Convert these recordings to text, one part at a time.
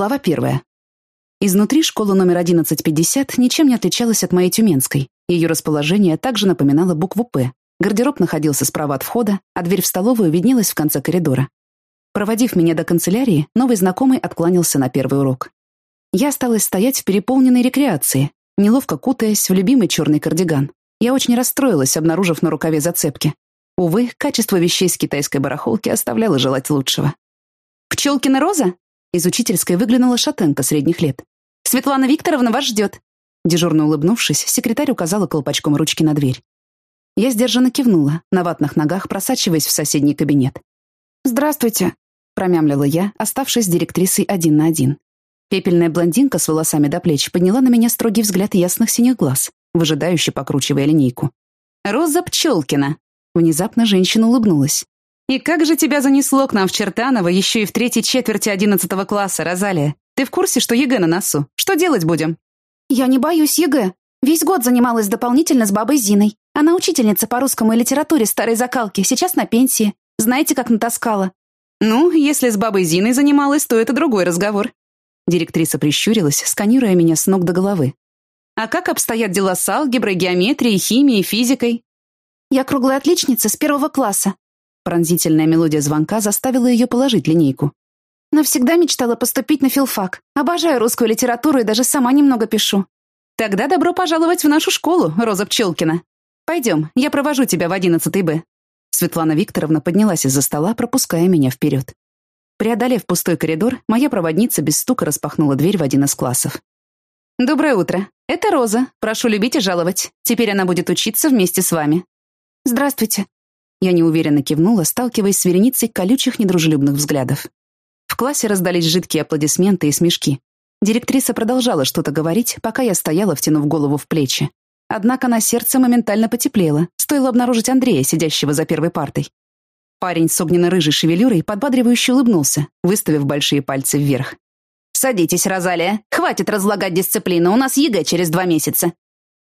Глава первая. Изнутри школа номер 1150 ничем не отличалась от моей тюменской. Ее расположение также напоминало букву «П». Гардероб находился справа от входа, а дверь в столовую виднелась в конце коридора. Проводив меня до канцелярии, новый знакомый откланялся на первый урок. Я осталась стоять в переполненной рекреации, неловко кутаясь в любимый черный кардиган. Я очень расстроилась, обнаружив на рукаве зацепки. Увы, качество вещей с китайской барахолки оставляло желать лучшего. «Пчелкина роза?» Из учительской выглянула шатенка средних лет. «Светлана Викторовна вас ждет!» Дежурно улыбнувшись, секретарь указала колпачком ручки на дверь. Я сдержанно кивнула, на ватных ногах просачиваясь в соседний кабинет. «Здравствуйте», — промямлила я, оставшись с директрисой один на один. Пепельная блондинка с волосами до плеч подняла на меня строгий взгляд ясных синих глаз, выжидающе покручивая линейку. «Роза Пчелкина!» Внезапно женщина улыбнулась. «И как же тебя занесло к нам в Чертаново еще и в третьей четверти одиннадцатого класса, Розалия? Ты в курсе, что ЕГЭ на носу? Что делать будем?» «Я не боюсь ЕГЭ. Весь год занималась дополнительно с бабой Зиной. Она учительница по русскому и литературе старой закалки, сейчас на пенсии. Знаете, как натаскала?» «Ну, если с бабой Зиной занималась, то это другой разговор». Директриса прищурилась, сканируя меня с ног до головы. «А как обстоят дела с алгеброй, геометрией, химией, физикой?» «Я круглая отличница с первого класса. Пронзительная мелодия звонка заставила ее положить линейку. Навсегда мечтала поступить на филфак. Обожаю русскую литературу и даже сама немного пишу. Тогда добро пожаловать в нашу школу, Роза Пчелкина. Пойдем, я провожу тебя в одиннадцатый Б. Светлана Викторовна поднялась из-за стола, пропуская меня вперед. Преодолев пустой коридор, моя проводница без стука распахнула дверь в один из классов. «Доброе утро. Это Роза. Прошу любить и жаловать. Теперь она будет учиться вместе с вами». «Здравствуйте», я неуверенно кивнула, сталкиваясь с вереницей колючих недружелюбных взглядов. В классе раздались жидкие аплодисменты и смешки. Директриса продолжала что-то говорить, пока я стояла, втянув голову в плечи. Однако на сердце моментально потеплело, стоило обнаружить Андрея, сидящего за первой партой. Парень с огненно-рыжей шевелюрой подбадривающе улыбнулся, выставив большие пальцы вверх. «Садитесь, Розалия. Хватит разлагать дисциплину, у нас ЕГЭ через два месяца».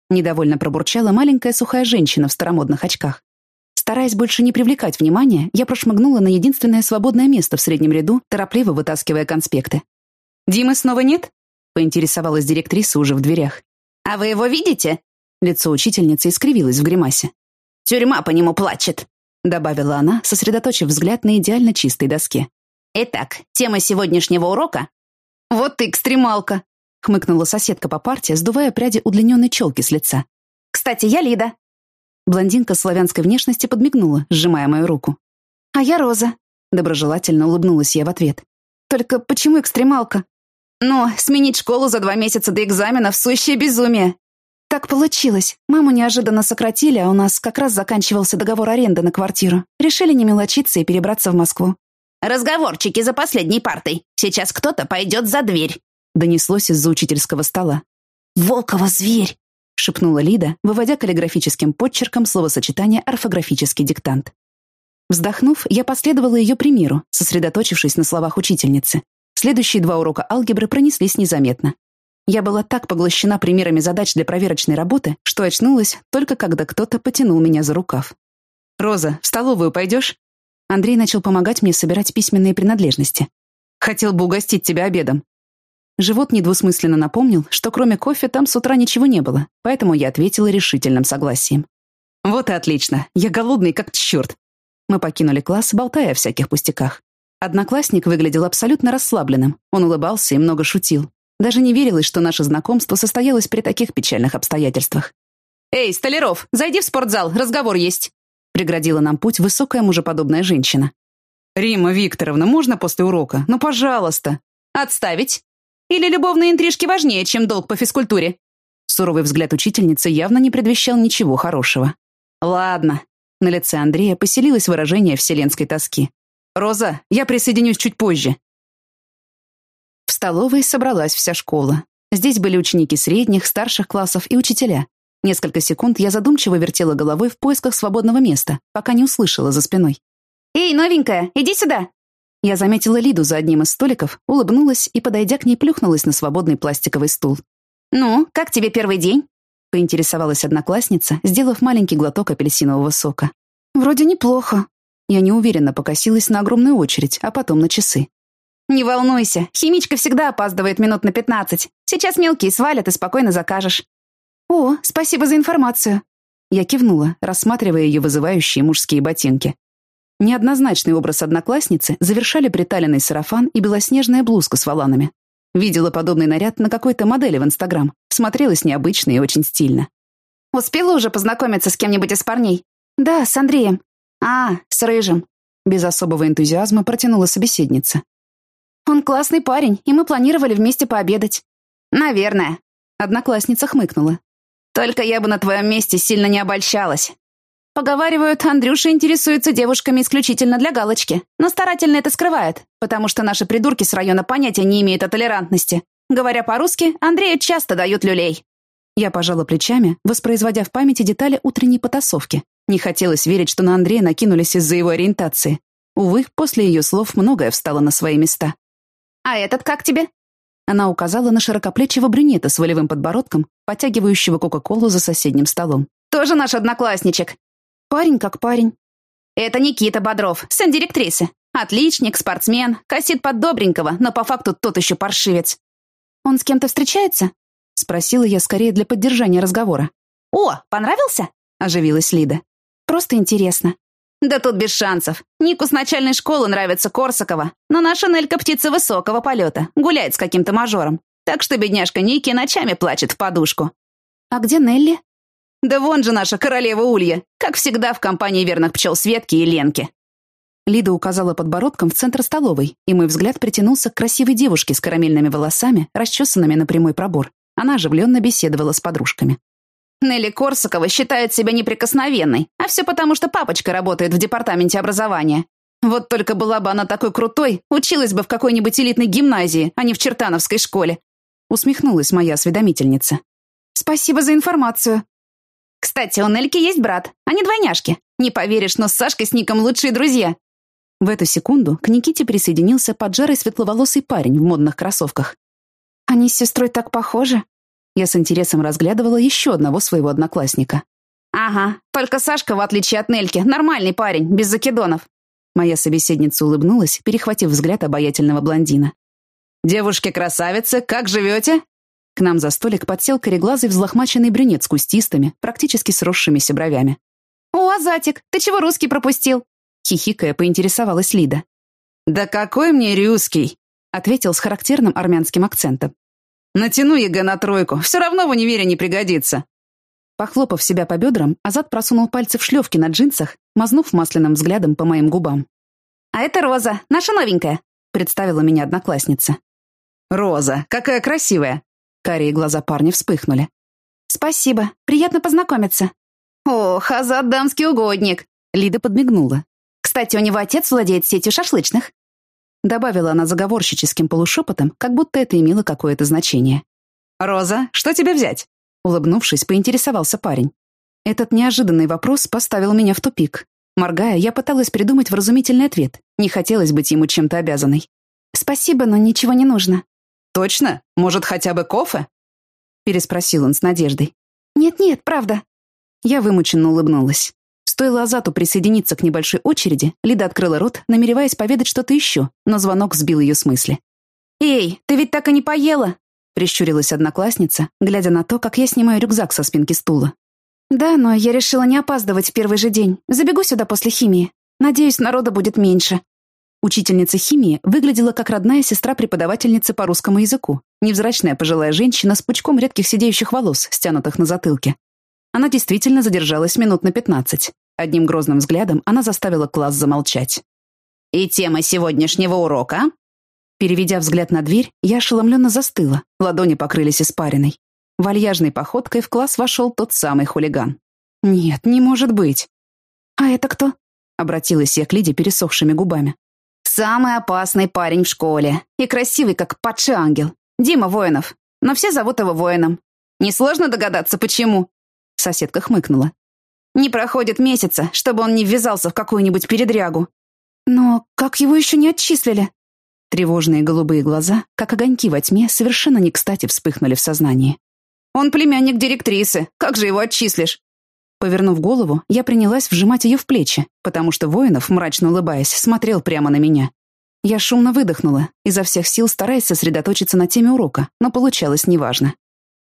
Недовольно пробурчала маленькая сухая женщина в старомодных очках. Стараясь больше не привлекать внимания, я прошмыгнула на единственное свободное место в среднем ряду, торопливо вытаскивая конспекты. «Димы снова нет?» — поинтересовалась директриса уже в дверях. «А вы его видите?» Лицо учительницы искривилось в гримасе. «Тюрьма по нему плачет», — добавила она, сосредоточив взгляд на идеально чистой доске. «Итак, тема сегодняшнего урока...» «Вот ты экстремалка!» — хмыкнула соседка по парте, сдувая пряди удлиненной челки с лица. «Кстати, я Лида. Блондинка славянской внешности подмигнула, сжимая мою руку. «А я Роза», — доброжелательно улыбнулась я в ответ. «Только почему экстремалка?» «Ну, сменить школу за два месяца до экзамена — сущее безумие». «Так получилось. Маму неожиданно сократили, а у нас как раз заканчивался договор аренды на квартиру. Решили не мелочиться и перебраться в Москву». «Разговорчики за последней партой. Сейчас кто-то пойдет за дверь», — донеслось из-за учительского стола. «Волкова зверь!» Шепнула Лида, выводя каллиграфическим подчерком словосочетание «орфографический диктант». Вздохнув, я последовала ее примеру, сосредоточившись на словах учительницы. Следующие два урока алгебры пронеслись незаметно. Я была так поглощена примерами задач для проверочной работы, что очнулась только когда кто-то потянул меня за рукав. «Роза, в столовую пойдешь?» Андрей начал помогать мне собирать письменные принадлежности. «Хотел бы угостить тебя обедом». Живот недвусмысленно напомнил, что кроме кофе там с утра ничего не было, поэтому я ответила решительным согласием. «Вот и отлично. Я голодный как черт». Мы покинули класс, болтая о всяких пустяках. Одноклассник выглядел абсолютно расслабленным. Он улыбался и много шутил. Даже не верилось, что наше знакомство состоялось при таких печальных обстоятельствах. «Эй, Столяров, зайди в спортзал, разговор есть!» Преградила нам путь высокая мужеподобная женщина. «Римма Викторовна, можно после урока? Ну, пожалуйста!» «Отставить!» Или любовные интрижки важнее, чем долг по физкультуре?» Суровый взгляд учительницы явно не предвещал ничего хорошего. «Ладно». На лице Андрея поселилось выражение вселенской тоски. «Роза, я присоединюсь чуть позже». В столовой собралась вся школа. Здесь были ученики средних, старших классов и учителя. Несколько секунд я задумчиво вертела головой в поисках свободного места, пока не услышала за спиной. «Эй, новенькая, иди сюда!» Я заметила Лиду за одним из столиков, улыбнулась и, подойдя к ней, плюхнулась на свободный пластиковый стул. «Ну, как тебе первый день?» — поинтересовалась одноклассница, сделав маленький глоток апельсинового сока. «Вроде неплохо». Я неуверенно покосилась на огромную очередь, а потом на часы. Не волнуйся, химичка всегда опаздывает минут на пятнадцать. Сейчас мелкие свалят и спокойно закажешь. О, спасибо за информацию. Я кивнула, рассматривая ее вызывающие мужские ботинки. Неоднозначный образ одноклассницы завершали приталенный сарафан и белоснежная блузка с воланами. Видела подобный наряд на какой-то модели в Инстаграм. Смотрелась необычно и очень стильно. «Успела уже познакомиться с кем-нибудь из парней?» «Да, с Андреем». «А, с Рыжим». Без особого энтузиазма протянула собеседница. «Он классный парень, и мы планировали вместе пообедать». «Наверное». Одноклассница хмыкнула. «Только я бы на твоем месте сильно не обольщалась. Поговаривают, Андрюша интересуется девушками исключительно для галочки, но старательно это скрывает, потому что наши придурки с района понятия не имеют о толерантности. Говоря по-русски, Андрею часто дают люлей. Я пожала плечами, воспроизводя в памяти детали утренней потасовки. Не хотелось верить, что на Андрея накинулись из-за его ориентации. Увы, после ее слов многое встало на свои места. «А этот как тебе?» Она указала на широкоплечего брюнета с волевым подбородком, потягивающего Кока-Колу за соседним столом. «Тоже наш одноклассничек. Парень как парень. Это Никита Бодров, сын директрисы. Отличник, спортсмен, косит под добренького, но по факту тот еще паршивец. Он с кем-то встречается? Спросила я скорее для поддержания разговора. «О, понравился?» — оживилась Лида. «Просто интересно». «Да тут без шансов. Нику с начальной школы нравится Корсакова, но наша Нелька птица высокого полета, гуляет с каким-то мажором. Так что бедняжка Ники ночами плачет в подушку». «А где Нелли?» Да вон же наша королева Улья, как всегда в компании верных пчел Светки и Ленки. Лида указала подбородком в центр столовой, и мой взгляд притянулся к красивой девушке с карамельными волосами, расчесанными на прямой пробор. Она оживленно беседовала с подружками. Нелли Корсакова считает себя неприкосновенной, а все потому, что папочка работает в департаменте образования. Вот только была бы она такой крутой, училась бы в какой-нибудь элитной гимназии, а не в чертановской школе. Усмехнулась моя осведомительница. «Спасибо за информацию», кстати, у Нельки есть брат. Они двойняшки. Не поверишь, но с Сашкой с Ником лучшие друзья. В эту секунду к Никите присоединился поджарый светловолосый парень в модных кроссовках. Они с сестрой так похожи. Я с интересом разглядывала еще одного своего одноклассника. «Ага, только Сашка, в отличие от Нельки, нормальный парень, без закидонов». Моя собеседница улыбнулась, перехватив взгляд обаятельного блондина. «Девушки-красавицы, как живете?» К нам за столик подсел кореглазый взлохмаченный брюнет с кустистыми, практически сросшимися бровями. «О, Азатик, ты чего русский пропустил?» Хихикая, поинтересовалась Лида. «Да какой мне русский?» ответил с характерным армянским акцентом. «Натяну ЕГЭ на тройку, все равно в универе не пригодится». Похлопав себя по бедрам, Азат просунул пальцы в шлевки на джинсах, мазнув масляным взглядом по моим губам. «А это Роза, наша новенькая», — представила меня одноклассница. «Роза, какая красивая!» Карие глаза парня вспыхнули. «Спасибо. Приятно познакомиться». «Ох, Азат дамский угодник!» Лида подмигнула. «Кстати, у него отец владеет сетью шашлычных». Добавила она заговорщическим полушепотом, как будто это имело какое-то значение. «Роза, что тебе взять?» Улыбнувшись, поинтересовался парень. Этот неожиданный вопрос поставил меня в тупик. Моргая, я пыталась придумать вразумительный ответ. Не хотелось быть ему чем-то обязанной. «Спасибо, но ничего не нужно». «Точно? Может, хотя бы кофе?» Переспросил он с надеждой. «Нет-нет, правда». Я вымученно улыбнулась. Стоило Азату присоединиться к небольшой очереди, Лида открыла рот, намереваясь поведать что-то еще, но звонок сбил ее с мысли. «Эй, ты ведь так и не поела!» прищурилась одноклассница, глядя на то, как я снимаю рюкзак со спинки стула. «Да, но я решила не опаздывать в первый же день. Забегу сюда после химии. Надеюсь, народа будет меньше». Учительница химии выглядела как родная сестра преподавательницы по русскому языку, невзрачная пожилая женщина с пучком редких сидеющих волос, стянутых на затылке. Она действительно задержалась минут на пятнадцать. Одним грозным взглядом она заставила класс замолчать. «И тема сегодняшнего урока?» Переведя взгляд на дверь, я ошеломленно застыла, ладони покрылись испариной. Вальяжной походкой в класс вошел тот самый хулиган. «Нет, не может быть». «А это кто?» — обратилась я к Лиде пересохшими губами. Самый опасный парень в школе. И красивый, как падший ангел. Дима Воинов. Но все зовут его Воином. Несложно догадаться, почему?» Соседка хмыкнула. «Не проходит месяца, чтобы он не ввязался в какую-нибудь передрягу». «Но как его еще не отчислили?» Тревожные голубые глаза, как огоньки во тьме, совершенно не кстати вспыхнули в сознании. «Он племянник директрисы. Как же его отчислишь?» Повернув голову, я принялась вжимать ее в плечи, потому что Воинов, мрачно улыбаясь, смотрел прямо на меня. Я шумно выдохнула, изо всех сил стараясь сосредоточиться на теме урока, но получалось неважно.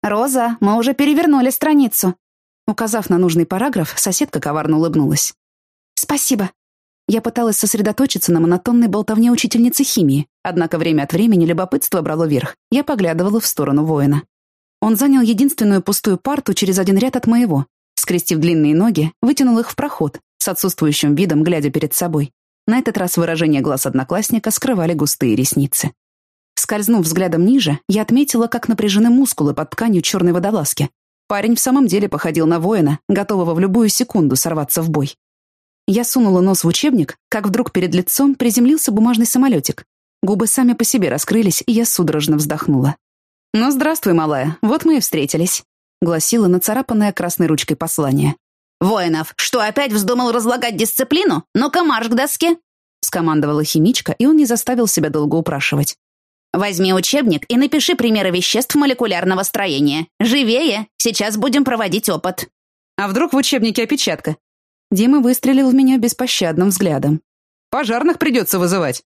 «Роза, мы уже перевернули страницу». Указав на нужный параграф, соседка коварно улыбнулась. «Спасибо». Я пыталась сосредоточиться на монотонной болтовне учительницы химии, однако время от времени любопытство брало верх. Я поглядывала в сторону воина. Он занял единственную пустую парту через один ряд от моего. Скрестив длинные ноги, вытянул их в проход, с отсутствующим видом, глядя перед собой. На этот раз выражение глаз одноклассника скрывали густые ресницы. Скользнув взглядом ниже, я отметила, как напряжены мускулы под тканью черной водолазки. Парень в самом деле походил на воина, готового в любую секунду сорваться в бой. Я сунула нос в учебник, как вдруг перед лицом приземлился бумажный самолетик. Губы сами по себе раскрылись, и я судорожно вздохнула. «Ну, здравствуй, малая, вот мы и встретились», — гласила нацарапанная красной ручкой послание. «Воинов, что, опять вздумал разлагать дисциплину? Ну-ка, марш к доске!» — скомандовала химичка, и он не заставил себя долго упрашивать. «Возьми учебник и напиши примеры веществ молекулярного строения. Живее! Сейчас будем проводить опыт». «А вдруг в учебнике опечатка?» Дима выстрелил в меня беспощадным взглядом. «Пожарных придется вызывать».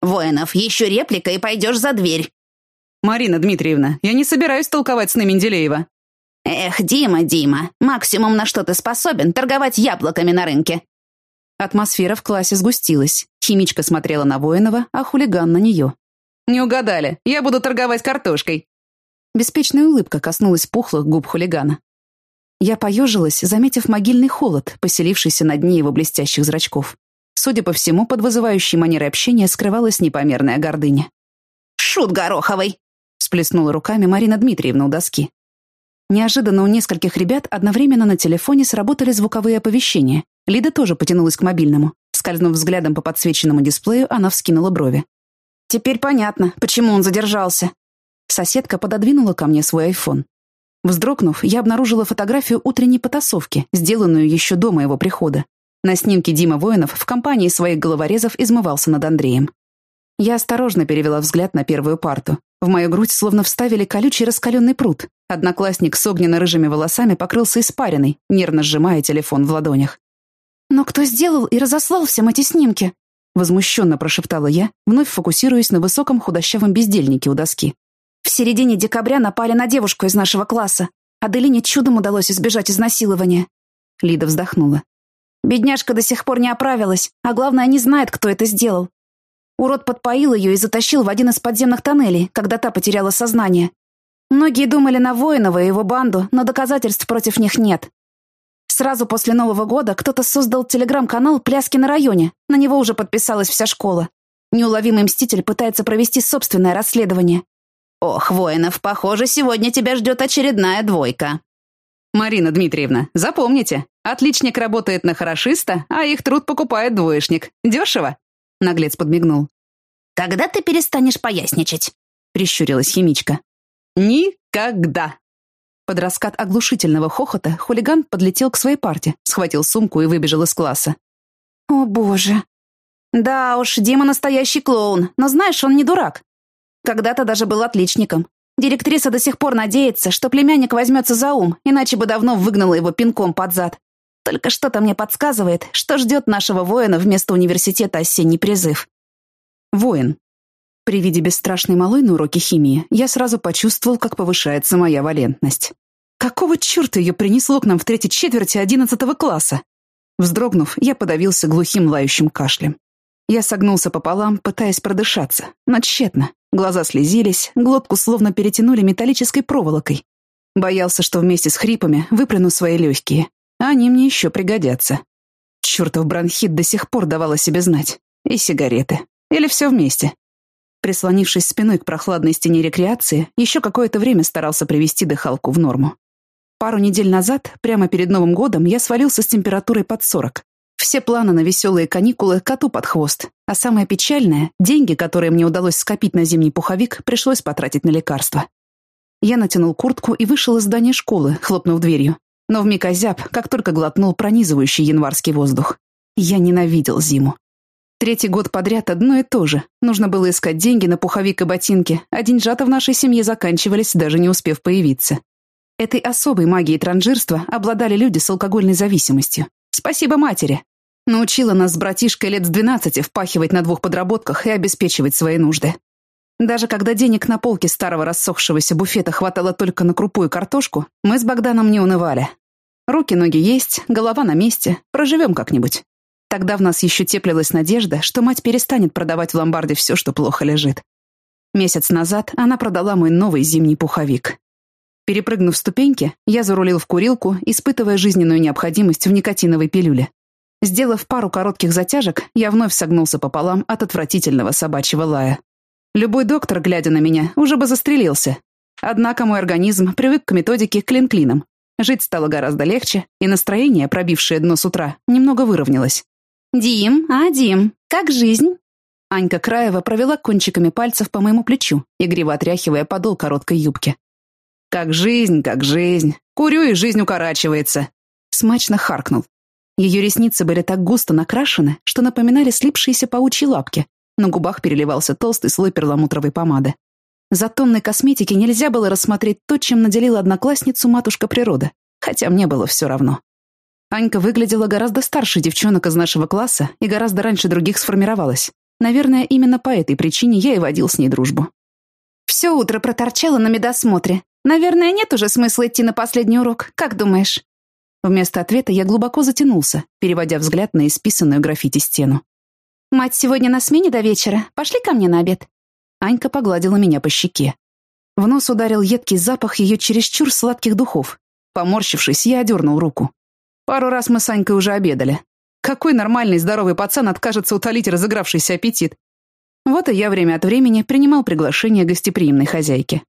«Воинов, еще реплика и пойдешь за дверь». «Марина Дмитриевна, я не собираюсь толковать сны Менделеева». «Эх, Дима, Дима, максимум на что ты способен, торговать яблоками на рынке». Атмосфера в классе сгустилась. Химичка смотрела на Воинова, а хулиган на нее. «Не угадали, я буду торговать картошкой». Беспечная улыбка коснулась пухлых губ хулигана. Я поежилась, заметив могильный холод, поселившийся на дне его блестящих зрачков. Судя по всему, под вызывающей манерой общения скрывалась непомерная гордыня. «Шут Гороховый!» — всплеснула руками Марина Дмитриевна у доски. Неожиданно у нескольких ребят одновременно на телефоне сработали звуковые оповещения. Лида тоже потянулась к мобильному. Скользнув взглядом по подсвеченному дисплею, она вскинула брови. «Теперь понятно, почему он задержался». Соседка пододвинула ко мне свой айфон. Вздрогнув, я обнаружила фотографию утренней потасовки, сделанную еще до моего прихода. На снимке Дима Воинов в компании своих головорезов измывался над Андреем. Я осторожно перевела взгляд на первую парту. В мою грудь словно вставили колючий раскаленный пруд. Одноклассник с огненно-рыжими волосами покрылся испариной, нервно сжимая телефон в ладонях. «Но кто сделал и разослал всем эти снимки?» Возмущенно прошептала я, вновь фокусируясь на высоком худощавом бездельнике у доски. В середине декабря напали на девушку из нашего класса. Аделине чудом удалось избежать изнасилования. Лида вздохнула. Бедняжка до сих пор не оправилась, а главное, не знает, кто это сделал. Урод подпоил ее и затащил в один из подземных тоннелей, когда та потеряла сознание. Многие думали на Воинова и его банду, но доказательств против них нет. Сразу после Нового года кто-то создал телеграм-канал «Пляски на районе». На него уже подписалась вся школа. Неуловимый мститель пытается провести собственное расследование. «Ох, Воинов, похоже, сегодня тебя ждет очередная двойка». «Марина Дмитриевна, запомните, отличник работает на хорошиста, а их труд покупает двоечник. Дешево?» Наглец подмигнул. «Когда ты перестанешь поясничать?» Прищурилась химичка. «Никогда!» Под раскат оглушительного хохота хулиган подлетел к своей парте, схватил сумку и выбежал из класса. «О, боже!» «Да уж, Дима настоящий клоун, но знаешь, он не дурак. Когда-то даже был отличником. Директриса до сих пор надеется, что племянник возьмется за ум, иначе бы давно выгнала его пинком под зад. Только что-то мне подсказывает, что ждет нашего воина вместо университета осенний призыв. Воин. При виде бесстрашной малой на уроке химии я сразу почувствовал, как повышается моя валентность. Какого черта ее принесло к нам в третьей четверти одиннадцатого класса? Вздрогнув, я подавился глухим лающим кашлем. Я согнулся пополам, пытаясь продышаться, но тщетно. Глаза слезились, глотку словно перетянули металлической проволокой. Боялся, что вместе с хрипами выплюну свои легкие. Они мне еще пригодятся. Чертов бронхит до сих пор давал себе знать. И сигареты. Или все вместе. Прислонившись спиной к прохладной стене рекреации, еще какое-то время старался привести дыхалку в норму. Пару недель назад, прямо перед Новым годом, я свалился с температурой под 40. Все планы на веселые каникулы коту под хвост. А самое печальное — деньги, которые мне удалось скопить на зимний пуховик, пришлось потратить на лекарства. Я натянул куртку и вышел из здания школы, хлопнув дверью. Но вмиг озяб, как только глотнул пронизывающий январский воздух. Я ненавидел зиму. Третий год подряд одно и то же. Нужно было искать деньги на пуховик и ботинки, а деньжата в нашей семье заканчивались, даже не успев появиться. Этой особой магией транжирства обладали люди с алкогольной зависимостью. Спасибо матери. Научила нас с братишкой лет с двенадцати впахивать на двух подработках и обеспечивать свои нужды. Даже когда денег на полке старого рассохшегося буфета хватало только на крупу и картошку, мы с Богданом не унывали. Руки-ноги есть, голова на месте, проживем как-нибудь. Тогда в нас еще теплилась надежда, что мать перестанет продавать в ломбарде все, что плохо лежит. Месяц назад она продала мой новый зимний пуховик. Перепрыгнув ступеньки, я зарулил в курилку, испытывая жизненную необходимость в никотиновой пилюле. Сделав пару коротких затяжек, я вновь согнулся пополам от отвратительного собачьего лая. Любой доктор, глядя на меня, уже бы застрелился. Однако мой организм привык к методике клин-клином. Жить стало гораздо легче, и настроение, пробившее дно с утра, немного выровнялось. «Дим, а, Дим, как жизнь?» Анька Краева провела кончиками пальцев по моему плечу, игриво отряхивая подол короткой юбки. «Как жизнь, как жизнь. Курю, и жизнь укорачивается». Смачно харкнул. Ее ресницы были так густо накрашены, что напоминали слипшиеся паучьи лапки. На губах переливался толстый слой перламутровой помады. За тонной косметики нельзя было рассмотреть то, чем наделила одноклассницу матушка природа, хотя мне было все равно. Анька выглядела гораздо старше девчонок из нашего класса и гораздо раньше других сформировалась. Наверное, именно по этой причине я и водил с ней дружбу. Все утро проторчала на медосмотре. Наверное, нет уже смысла идти на последний урок, как думаешь? Вместо ответа я глубоко затянулся, переводя взгляд на исписанную граффити стену. «Мать сегодня на смене до вечера. Пошли ко мне на обед». Анька погладила меня по щеке. В нос ударил едкий запах ее чересчур сладких духов. Поморщившись, я одернул руку. Пару раз мы с Анькой уже обедали. Какой нормальный здоровый пацан откажется утолить разыгравшийся аппетит? Вот и я время от времени принимал приглашение гостеприимной хозяйки.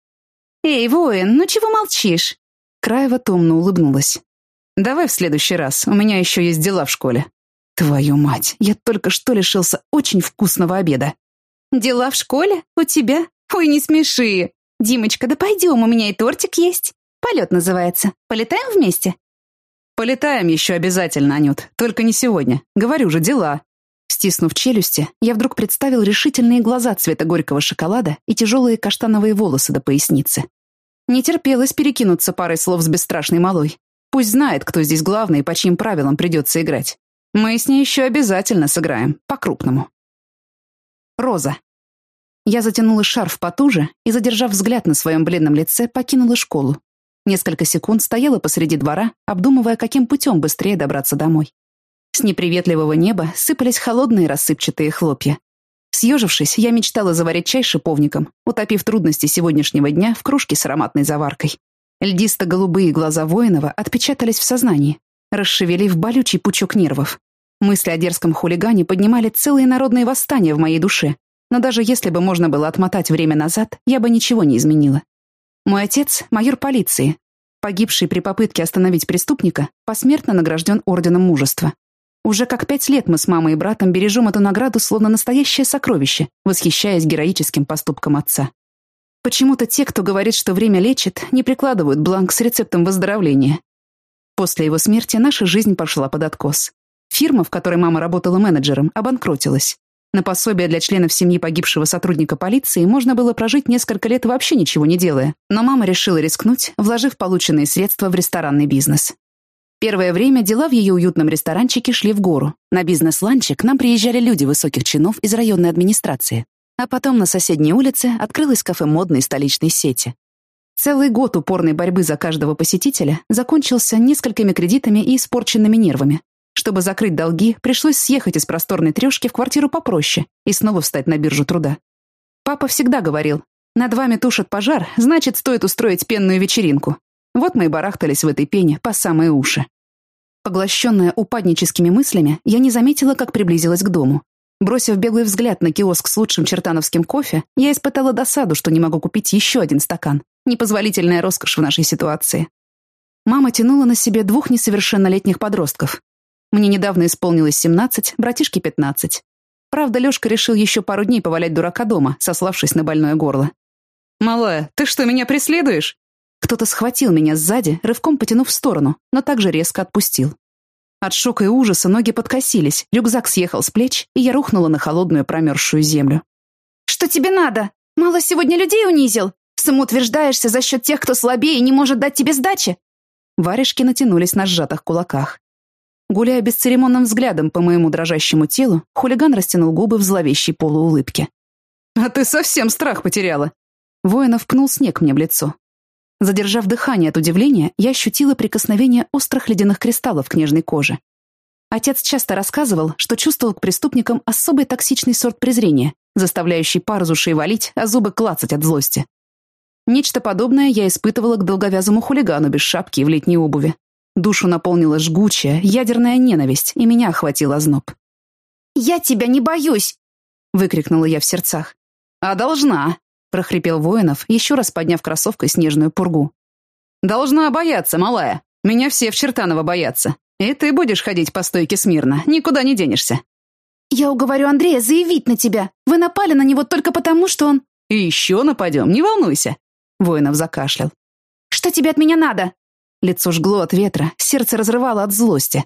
«Эй, воин, ну чего молчишь?» Краева томно улыбнулась. Давай в следующий раз, у меня еще есть дела в школе. Твою мать, я только что лишился очень вкусного обеда. Дела в школе? У тебя? Ой, не смеши. Димочка, да пойдем, у меня и тортик есть. Полет называется. Полетаем вместе? Полетаем еще обязательно, Анют. Только не сегодня. Говорю же, дела. Стиснув челюсти, я вдруг представил решительные глаза цвета горького шоколада и тяжелые каштановые волосы до поясницы. Не терпелось перекинуться парой слов с бесстрашной малой. Пусть знает, кто здесь главный и по чьим правилам придется играть. Мы с ней еще обязательно сыграем, по-крупному. Роза. Я затянула шарф потуже и, задержав взгляд на своем бледном лице, покинула школу. Несколько секунд стояла посреди двора, обдумывая, каким путем быстрее добраться домой. С неприветливого неба сыпались холодные рассыпчатые хлопья. Съежившись, я мечтала заварить чай шиповником, утопив трудности сегодняшнего дня в кружке с ароматной заваркой. Льдисто-голубые глаза Воинова отпечатались в сознании, расшевелив болючий пучок нервов. Мысли о дерзком хулигане поднимали целые народные восстания в моей душе, но даже если бы можно было отмотать время назад, я бы ничего не изменила. Мой отец — майор полиции, погибший при попытке остановить преступника, посмертно награжден Орденом Мужества. Уже как пять лет мы с мамой и братом бережем эту награду словно настоящее сокровище, восхищаясь героическим поступком отца. Почему-то те, кто говорит, что время лечит, не прикладывают бланк с рецептом выздоровления. После его смерти наша жизнь пошла под откос. Фирма, в которой мама работала менеджером, обанкротилась. На пособие для членов семьи погибшего сотрудника полиции можно было прожить несколько лет вообще ничего не делая, но мама решила рискнуть, вложив полученные средства в ресторанный бизнес. Первое время дела в ее уютном ресторанчике шли в гору. На бизнес-ланче к нам приезжали люди высоких чинов из районной администрации. А потом на соседней улице открылось кафе модной столичной сети. Целый год упорной борьбы за каждого посетителя закончился несколькими кредитами и испорченными нервами. Чтобы закрыть долги, пришлось съехать из просторной трешки в квартиру попроще и снова встать на биржу труда. Папа всегда говорил, над вами тушат пожар, значит, стоит устроить пенную вечеринку. Вот мы и барахтались в этой пене по самые уши. Поглощенная упадническими мыслями, я не заметила, как приблизилась к дому. Бросив беглый взгляд на киоск с лучшим чертановским кофе, я испытала досаду, что не могу купить еще один стакан. Непозволительная роскошь в нашей ситуации. Мама тянула на себе двух несовершеннолетних подростков. Мне недавно исполнилось 17, братишке 15. Правда, Лёшка решил еще пару дней повалять дурака дома, сославшись на больное горло. «Малая, ты что, меня преследуешь?» Кто-то схватил меня сзади, рывком потянув в сторону, но также резко отпустил. От шока и ужаса ноги подкосились, рюкзак съехал с плеч, и я рухнула на холодную промерзшую землю. «Что тебе надо? Мало сегодня людей унизил? Самоутверждаешься за счет тех, кто слабее и не может дать тебе сдачи?» Варежки натянулись на сжатых кулаках. Гуляя бесцеремонным взглядом по моему дрожащему телу, хулиган растянул губы в зловещей полуулыбке. «А ты совсем страх потеряла!» Воинов пнул снег мне в лицо. Задержав дыхание от удивления, я ощутила прикосновение острых ледяных кристаллов к нежной коже. Отец часто рассказывал, что чувствовал к преступникам особый токсичный сорт презрения, заставляющий пар из ушей валить, а зубы клацать от злости. Нечто подобное я испытывала к долговязому хулигану без шапки и в летней обуви. Душу наполнила жгучая, ядерная ненависть, и меня охватил озноб. «Я тебя не боюсь!» — выкрикнула я в сердцах. «А должна!» — прохрипел Воинов, еще раз подняв кроссовкой снежную пургу. «Должна бояться, малая. Меня все в Чертаново боятся. И ты будешь ходить по стойке смирно, никуда не денешься». «Я уговорю Андрея заявить на тебя. Вы напали на него только потому, что он...» «И еще нападем, не волнуйся», — Воинов закашлял. «Что тебе от меня надо?» Лицо жгло от ветра, сердце разрывало от злости.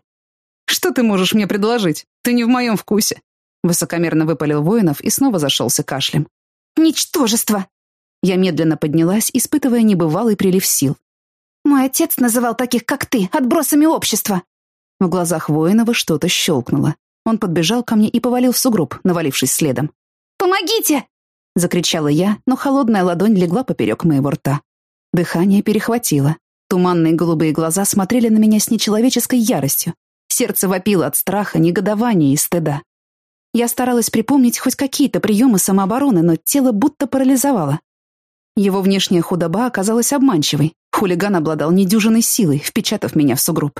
«Что ты можешь мне предложить? Ты не в моем вкусе». Высокомерно выпалил Воинов и снова зашелся кашлем. «Ничтожество!» Я медленно поднялась, испытывая небывалый прилив сил. «Мой отец называл таких, как ты, отбросами общества!» В глазах Воинова что-то щелкнуло. Он подбежал ко мне и повалил в сугроб, навалившись следом. «Помогите!» — закричала я, но холодная ладонь легла поперек моего рта. Дыхание перехватило. Туманные голубые глаза смотрели на меня с нечеловеческой яростью. Сердце вопило от страха, негодования и стыда. Я старалась припомнить хоть какие-то приемы самообороны, но тело будто парализовало. Его внешняя худоба оказалась обманчивой. Хулиган обладал недюжиной силой, впечатав меня в сугроб.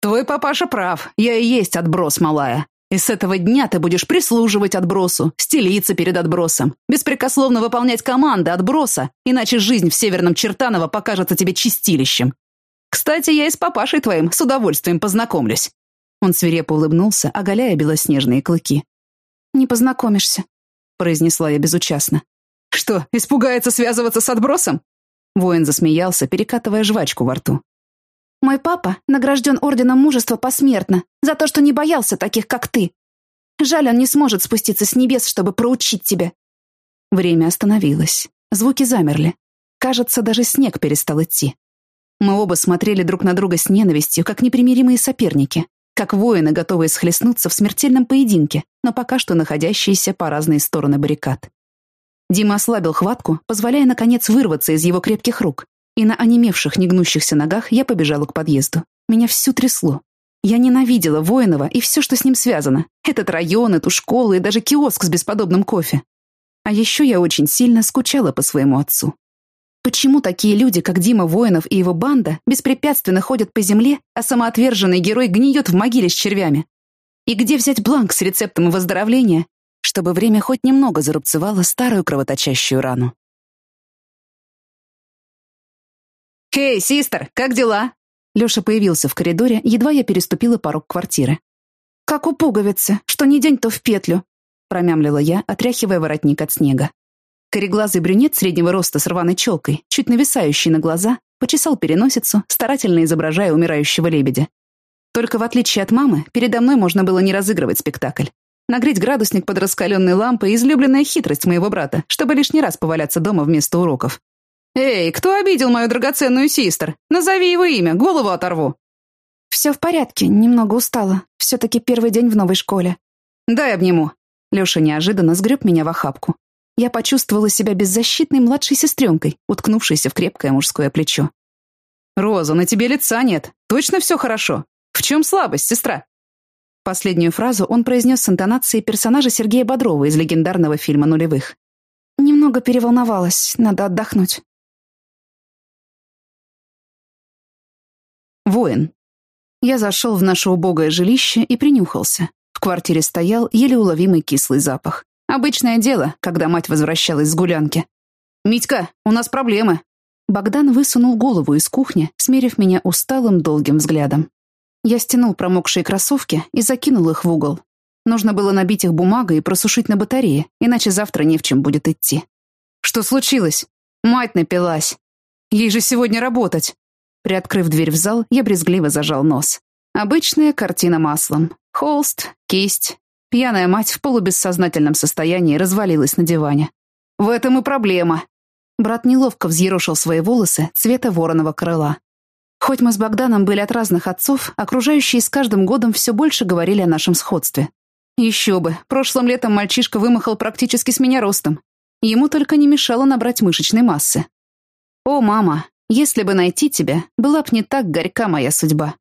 «Твой папаша прав, я и есть отброс, малая. И с этого дня ты будешь прислуживать отбросу, стелиться перед отбросом, беспрекословно выполнять команды отброса, иначе жизнь в Северном Чертаново покажется тебе чистилищем. Кстати, я и с папашей твоим с удовольствием познакомлюсь». Он свирепо улыбнулся, оголяя белоснежные клыки. «Не познакомишься», — произнесла я безучастно. «Что, испугается связываться с отбросом?» Воин засмеялся, перекатывая жвачку во рту. Мой папа награжден орденом мужества посмертно за то, что не боялся таких, как ты. Жаль, он не сможет спуститься с небес, чтобы проучить тебя». Время остановилось. Звуки замерли. Кажется, даже снег перестал идти. Мы оба смотрели друг на друга с ненавистью, как непримиримые соперники, как воины, готовые схлестнуться в смертельном поединке, но пока что находящиеся по разные стороны баррикад. Дима ослабил хватку, позволяя, наконец, вырваться из его крепких рук, и на онемевших, негнущихся ногах я побежала к подъезду. Меня всю трясло. Я ненавидела Воинова и все, что с ним связано. Этот район, эту школу и даже киоск с бесподобным кофе. А еще я очень сильно скучала по своему отцу. Почему такие люди, как Дима Воинов и его банда, беспрепятственно ходят по земле, а самоотверженный герой гниет в могиле с червями? И где взять бланк с рецептом выздоровления, чтобы время хоть немного зарубцевало старую кровоточащую рану? «Эй, систер, как дела?» Лёша появился в коридоре, едва я переступила порог квартиры. «Как у пуговицы, что не день, то в петлю», промямлила я, отряхивая воротник от снега. Кореглазый брюнет среднего роста с рваной челкой, чуть нависающий на глаза, почесал переносицу, старательно изображая умирающего лебедя. Только в отличие от мамы, передо мной можно было не разыгрывать спектакль. Нагреть градусник под раскаленной лампой — излюбленная хитрость моего брата, чтобы лишний раз поваляться дома вместо уроков. «Эй, кто обидел мою драгоценную систер? Назови его имя, голову оторву». «Все в порядке, немного устала. Все-таки первый день в новой школе». «Дай обниму». Леша неожиданно сгреб меня в охапку. Я почувствовала себя беззащитной младшей сестренкой, уткнувшейся в крепкое мужское плечо. «Роза, на тебе лица нет. Точно все хорошо? В чем слабость, сестра?» Последнюю фразу он произнес с интонацией персонажа Сергея Бодрова из легендарного фильма «Нулевых». «Немного переволновалась, надо отдохнуть». Воин. Я зашел в наше убогое жилище и принюхался. В квартире стоял еле уловимый кислый запах. Обычное дело, когда мать возвращалась с гулянки. «Митька, у нас проблемы!» Богдан высунул голову из кухни, смерив меня усталым долгим взглядом. Я стянул промокшие кроссовки и закинул их в угол. Нужно было набить их бумагой и просушить на батарее, иначе завтра не в чем будет идти. «Что случилось?» «Мать напилась. Ей же сегодня работать!» Приоткрыв дверь в зал, я брезгливо зажал нос. Обычная картина маслом. Холст, кисть. Пьяная мать в полубессознательном состоянии развалилась на диване. В этом и проблема. Брат неловко взъерошил свои волосы цвета вороного крыла. Хоть мы с Богданом были от разных отцов, окружающие с каждым годом все больше говорили о нашем сходстве. Еще бы, прошлым летом мальчишка вымахал практически с меня ростом. Ему только не мешало набрать мышечной массы. О, мама, если бы найти тебя, была б не так горька моя судьба.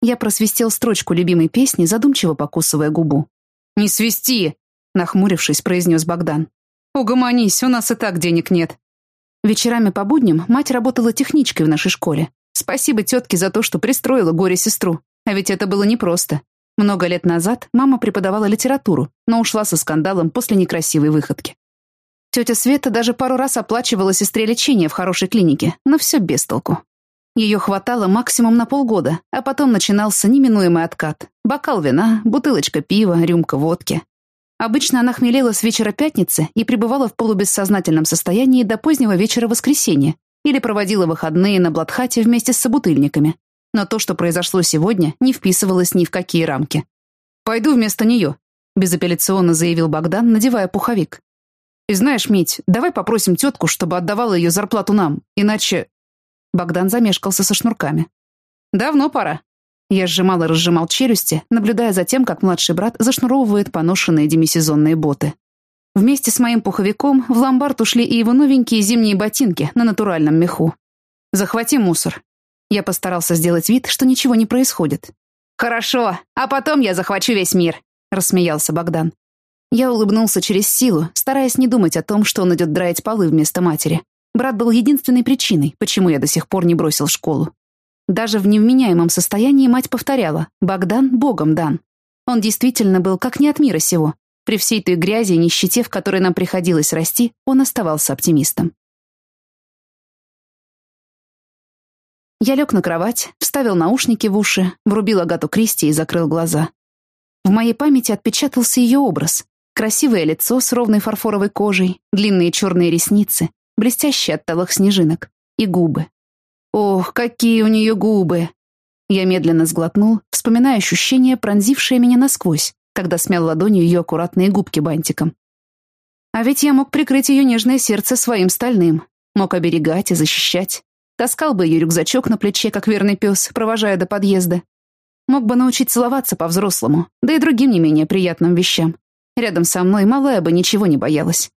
Я просвистел строчку любимой песни, задумчиво покусывая губу. «Не свисти!» — нахмурившись, произнес Богдан. «Угомонись, у нас и так денег нет». Вечерами по будням мать работала техничкой в нашей школе. Спасибо тетке за то, что пристроила горе-сестру. А ведь это было непросто. Много лет назад мама преподавала литературу, но ушла со скандалом после некрасивой выходки. Тетя Света даже пару раз оплачивала сестре лечение в хорошей клинике, но все без толку. Ее хватало максимум на полгода, а потом начинался неминуемый откат. Бокал вина, бутылочка пива, рюмка водки. Обычно она хмелела с вечера пятницы и пребывала в полубессознательном состоянии до позднего вечера воскресенья или проводила выходные на Бладхате вместе с собутыльниками. Но то, что произошло сегодня, не вписывалось ни в какие рамки. «Пойду вместо нее», — безапелляционно заявил Богдан, надевая пуховик. «И знаешь, Мить, давай попросим тетку, чтобы отдавала ее зарплату нам, иначе Богдан замешкался со шнурками. «Давно пора». Я сжимал и разжимал челюсти, наблюдая за тем, как младший брат зашнуровывает поношенные демисезонные боты. Вместе с моим пуховиком в ломбард ушли и его новенькие зимние ботинки на натуральном меху. «Захвати мусор». Я постарался сделать вид, что ничего не происходит. «Хорошо, а потом я захвачу весь мир», — рассмеялся Богдан. Я улыбнулся через силу, стараясь не думать о том, что он идет драить полы вместо матери. Брат был единственной причиной, почему я до сих пор не бросил школу. Даже в невменяемом состоянии мать повторяла «Богдан Богом дан». Он действительно был как не от мира сего. При всей той грязи и нищете, в которой нам приходилось расти, он оставался оптимистом. Я лег на кровать, вставил наушники в уши, врубил Агату Кристи и закрыл глаза. В моей памяти отпечатался ее образ. Красивое лицо с ровной фарфоровой кожей, длинные черные ресницы, блестящие от талых снежинок, и губы. Ох, какие у нее губы! Я медленно сглотнул, вспоминая ощущение, пронзившее меня насквозь, когда смял ладонью ее аккуратные губки бантиком. А ведь я мог прикрыть ее нежное сердце своим стальным, мог оберегать и защищать. Таскал бы ее рюкзачок на плече, как верный пес, провожая до подъезда. Мог бы научить целоваться по-взрослому, да и другим не менее приятным вещам. Рядом со мной малая бы ничего не боялась.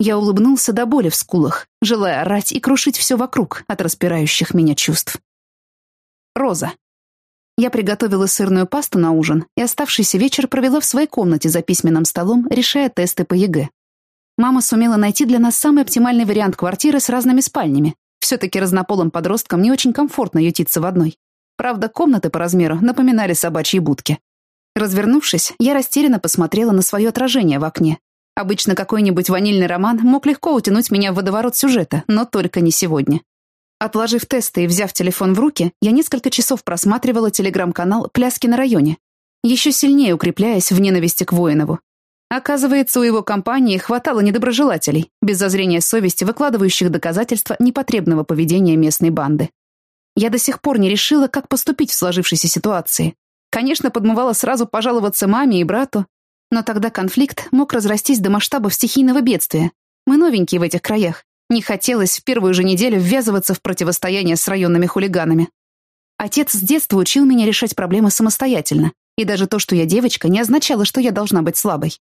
Я улыбнулся до боли в скулах, желая орать и крушить все вокруг от распирающих меня чувств. Роза. Я приготовила сырную пасту на ужин и оставшийся вечер провела в своей комнате за письменным столом, решая тесты по ЕГЭ. Мама сумела найти для нас самый оптимальный вариант квартиры с разными спальнями. Все-таки разнополым подросткам не очень комфортно ютиться в одной. Правда, комнаты по размеру напоминали собачьи будки. Развернувшись, я растерянно посмотрела на свое отражение в окне Обычно какой-нибудь ванильный роман мог легко утянуть меня в водоворот сюжета, но только не сегодня. Отложив тесты и взяв телефон в руки, я несколько часов просматривала телеграм-канал «Пляски на районе», еще сильнее укрепляясь в ненависти к Воинову. Оказывается, у его компании хватало недоброжелателей, без зазрения совести, выкладывающих доказательства непотребного поведения местной банды. Я до сих пор не решила, как поступить в сложившейся ситуации. Конечно, подмывала сразу пожаловаться маме и брату, но тогда конфликт мог разрастись до масштабов стихийного бедствия. Мы новенькие в этих краях. Не хотелось в первую же неделю ввязываться в противостояние с районными хулиганами. Отец с детства учил меня решать проблемы самостоятельно. И даже то, что я девочка, не означало, что я должна быть слабой.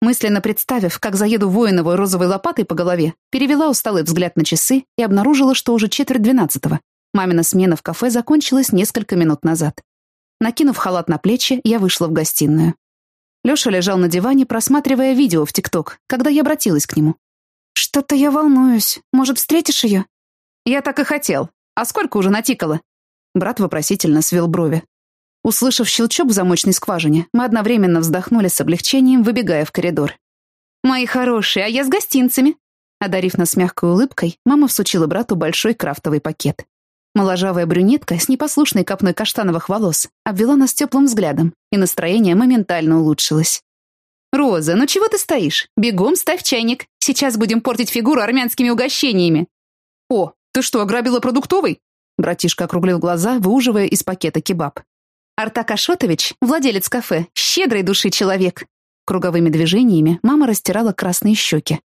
Мысленно представив, как заеду воиновой розовой лопатой по голове, перевела усталый взгляд на часы и обнаружила, что уже четверть двенадцатого. Мамина смена в кафе закончилась несколько минут назад. Накинув халат на плечи, я вышла в гостиную. Лёша лежал на диване, просматривая видео в ТикТок, когда я обратилась к нему. «Что-то я волнуюсь. Может, встретишь её?» «Я так и хотел. А сколько уже натикало?» Брат вопросительно свел брови. Услышав щелчок в замочной скважине, мы одновременно вздохнули с облегчением, выбегая в коридор. «Мои хорошие, а я с гостинцами!» Одарив нас мягкой улыбкой, мама всучила брату большой крафтовый пакет. Моложавая брюнетка с непослушной копной каштановых волос обвела нас теплым взглядом, и настроение моментально улучшилось. «Роза, ну чего ты стоишь? Бегом ставь чайник. Сейчас будем портить фигуру армянскими угощениями». «О, ты что, ограбила продуктовый?» Братишка округлил глаза, выуживая из пакета кебаб. «Артак Ашотович, владелец кафе, щедрой души человек». Круговыми движениями мама растирала красные щеки.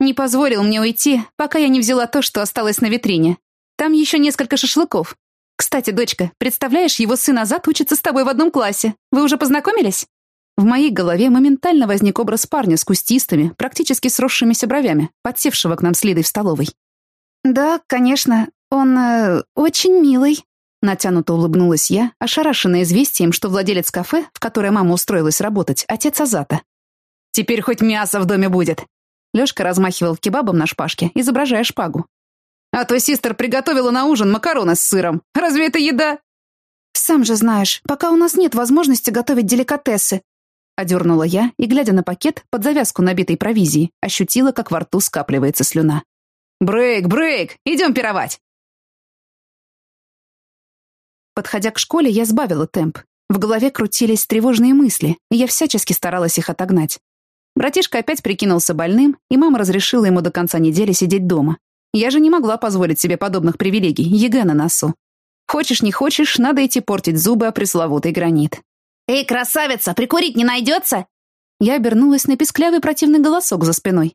«Не позволил мне уйти, пока я не взяла то, что осталось на витрине. Там еще несколько шашлыков. «Кстати, дочка, представляешь, его сын Азат учится с тобой в одном классе. Вы уже познакомились?» В моей голове моментально возник образ парня с кустистыми, практически сросшимися бровями, подсевшего к нам с Лидой в столовой. «Да, конечно. Он э, очень милый», — натянуто улыбнулась я, ошарашенная известием, что владелец кафе, в которое мама устроилась работать, отец Азата. «Теперь хоть мясо в доме будет!» Лёшка размахивал кебабом на шпажке, изображая шпагу. «А то систер приготовила на ужин макароны с сыром. Разве это еда?» «Сам же знаешь, пока у нас нет возможности готовить деликатесы», Одернула я и, глядя на пакет, под завязку набитой провизией, ощутила, как во рту скапливается слюна. «Брейк, брейк! Идем пировать!» Подходя к школе, я сбавила темп. В голове крутились тревожные мысли, и я всячески старалась их отогнать. Братишка опять прикинулся больным, и мама разрешила ему до конца недели сидеть дома. Я же не могла позволить себе подобных привилегий, ЕГЭ на носу. Хочешь, не хочешь, надо идти портить зубы о пресловутый гранит. «Эй, красавица, прикурить не найдется?» Я обернулась на песклявый противный голосок за спиной.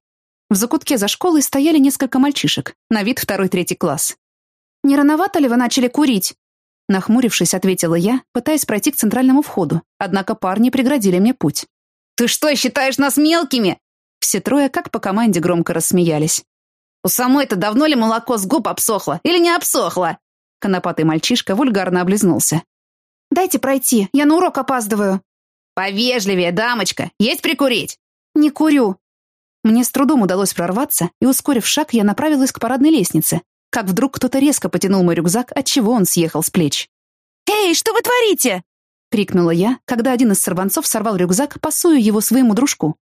В закутке за школой стояли несколько мальчишек, на вид второй-третий класс. «Не рановато ли вы начали курить?» Нахмурившись, ответила я, пытаясь пройти к центральному входу, однако парни преградили мне путь. «Ты что, считаешь нас мелкими?» Все трое, как по команде, громко рассмеялись. «У самой-то давно ли молоко с губ обсохло или не обсохло?» Конопатый мальчишка вульгарно облизнулся. «Дайте пройти, я на урок опаздываю». «Повежливее, дамочка, есть прикурить?» «Не курю». Мне с трудом удалось прорваться, и, ускорив шаг, я направилась к парадной лестнице, как вдруг кто-то резко потянул мой рюкзак, отчего он съехал с плеч. «Эй, что вы творите?» — крикнула я, когда один из сорванцов сорвал рюкзак, пасуя его своему дружку.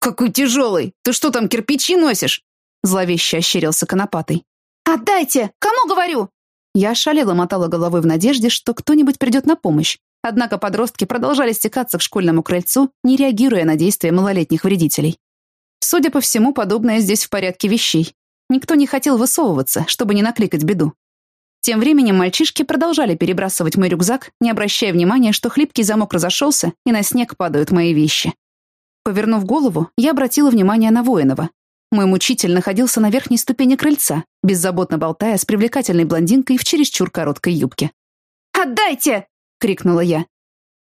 «Какой тяжелый! Ты что там, кирпичи носишь?» Зловеще ощерился конопатый. «Отдайте! Кому говорю?» Я ошалела мотала головой в надежде, что кто-нибудь придет на помощь. Однако подростки продолжали стекаться к школьному крыльцу, не реагируя на действия малолетних вредителей. Судя по всему, подобное здесь в порядке вещей. Никто не хотел высовываться, чтобы не накликать беду. Тем временем мальчишки продолжали перебрасывать мой рюкзак, не обращая внимания, что хлипкий замок разошелся, и на снег падают мои вещи. Повернув голову, я обратила внимание на Воинова, мой мучитель находился на верхней ступени крыльца, беззаботно болтая с привлекательной блондинкой в чересчур короткой юбке. «Отдайте!» — крикнула я.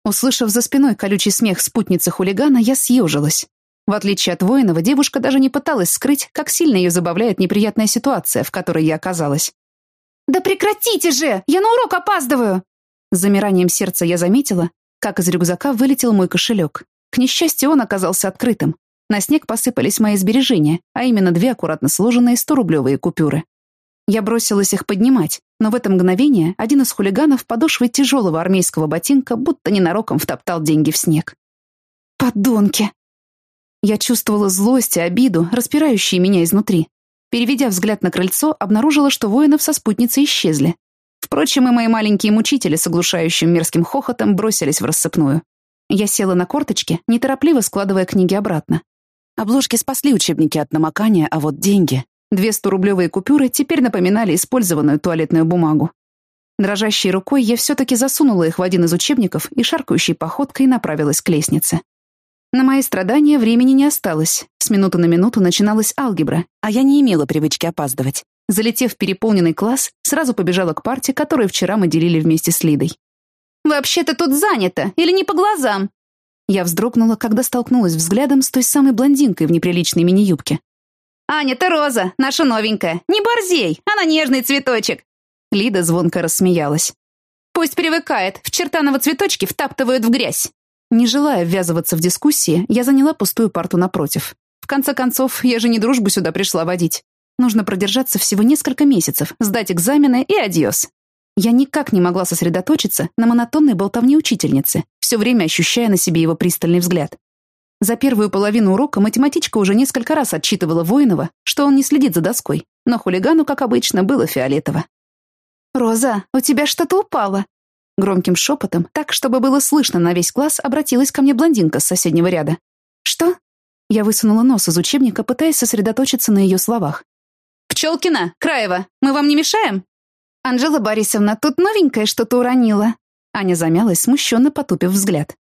Услышав за спиной колючий смех спутницы хулигана, я съежилась. В отличие от воинова, девушка даже не пыталась скрыть, как сильно ее забавляет неприятная ситуация, в которой я оказалась. «Да прекратите же! Я на урок опаздываю!» С замиранием сердца я заметила, как из рюкзака вылетел мой кошелек. К несчастью, он оказался открытым. На снег посыпались мои сбережения, а именно две аккуратно сложенные 100-рублевые купюры. Я бросилась их поднимать, но в это мгновение один из хулиганов подошвой тяжелого армейского ботинка будто ненароком втоптал деньги в снег. «Подонки!» Я чувствовала злость и обиду, распирающие меня изнутри. Переведя взгляд на крыльцо, обнаружила, что воинов со спутницей исчезли. Впрочем, и мои маленькие мучители с оглушающим мерзким хохотом бросились в рассыпную. Я села на корточки, неторопливо складывая книги обратно. Обложки спасли учебники от намокания, а вот деньги... Две сторублевые купюры теперь напоминали использованную туалетную бумагу. Дрожащей рукой я все-таки засунула их в один из учебников и шаркающей походкой направилась к лестнице. На мои страдания времени не осталось. С минуты на минуту начиналась алгебра, а я не имела привычки опаздывать. Залетев в переполненный класс, сразу побежала к парте, которую вчера мы делили вместе с Лидой. «Вообще-то тут занято, или не по глазам?» Я вздрогнула, когда столкнулась взглядом с той самой блондинкой в неприличной мини-юбке. «Аня, ты Роза, наша новенькая. Не борзей, она нежный цветочек». Лида звонко рассмеялась. «Пусть привыкает, в чертаново цветочки втаптывают в грязь». Не желая ввязываться в дискуссии, я заняла пустую парту напротив. В конце концов, я же не дружбу сюда пришла водить. Нужно продержаться всего несколько месяцев, сдать экзамены и адьос. Я никак не могла сосредоточиться на монотонной болтовне учительницы, все время ощущая на себе его пристальный взгляд. За первую половину урока математичка уже несколько раз отчитывала Воинова, что он не следит за доской, но хулигану, как обычно, было фиолетово. «Роза, у тебя что-то упало!» Громким шепотом, так, чтобы было слышно на весь класс, обратилась ко мне блондинка с соседнего ряда. «Что?» Я высунула нос из учебника, пытаясь сосредоточиться на ее словах. «Пчелкина, Краева, мы вам не мешаем?» «Анжела Борисовна, тут новенькое что-то уронила». Аня замялась, смущенно потупив взгляд.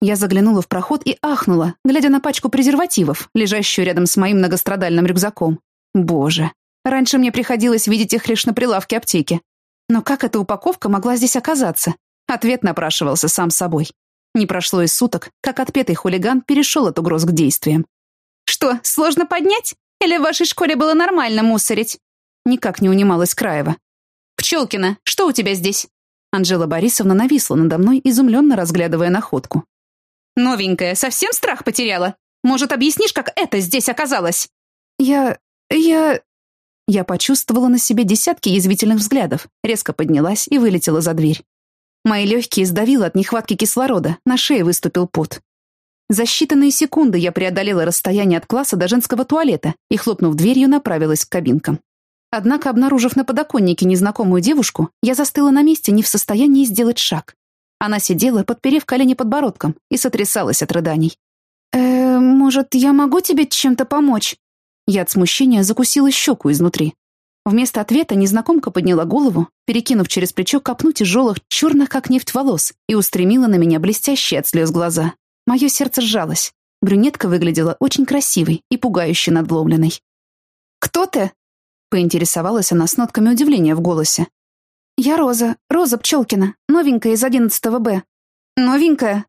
Я заглянула в проход и ахнула, глядя на пачку презервативов, лежащую рядом с моим многострадальным рюкзаком. Боже, раньше мне приходилось видеть их лишь на прилавке аптеки. Но как эта упаковка могла здесь оказаться? Ответ напрашивался сам собой. Не прошло и суток, как отпетый хулиган перешел от угроз к действиям. «Что, сложно поднять? Или в вашей школе было нормально мусорить?» Никак не унималась Краева. «Пчелкина, что у тебя здесь?» Анжела Борисовна нависла надо мной, изумленно разглядывая находку. «Новенькая, совсем страх потеряла? Может, объяснишь, как это здесь оказалось?» «Я... я...» Я почувствовала на себе десятки язвительных взглядов, резко поднялась и вылетела за дверь. Мои легкие сдавило от нехватки кислорода, на шее выступил пот. За считанные секунды я преодолела расстояние от класса до женского туалета и, хлопнув дверью, направилась к кабинкам. Однако, обнаружив на подоконнике незнакомую девушку, я застыла на месте, не в состоянии сделать шаг. Она сидела, подперев колени подбородком, и сотрясалась от рыданий. «Э, может, я могу тебе чем-то помочь?» Я от смущения закусила щеку изнутри. Вместо ответа незнакомка подняла голову, перекинув через плечо копну тяжелых, черных как нефть волос, и устремила на меня блестящие от слез глаза. Мое сердце сжалось. Брюнетка выглядела очень красивой и пугающе надломленной. «Кто ты?» Поинтересовалась она с нотками удивления в голосе. «Я Роза, Роза Пчелкина, новенькая из 11 Б». «Новенькая?»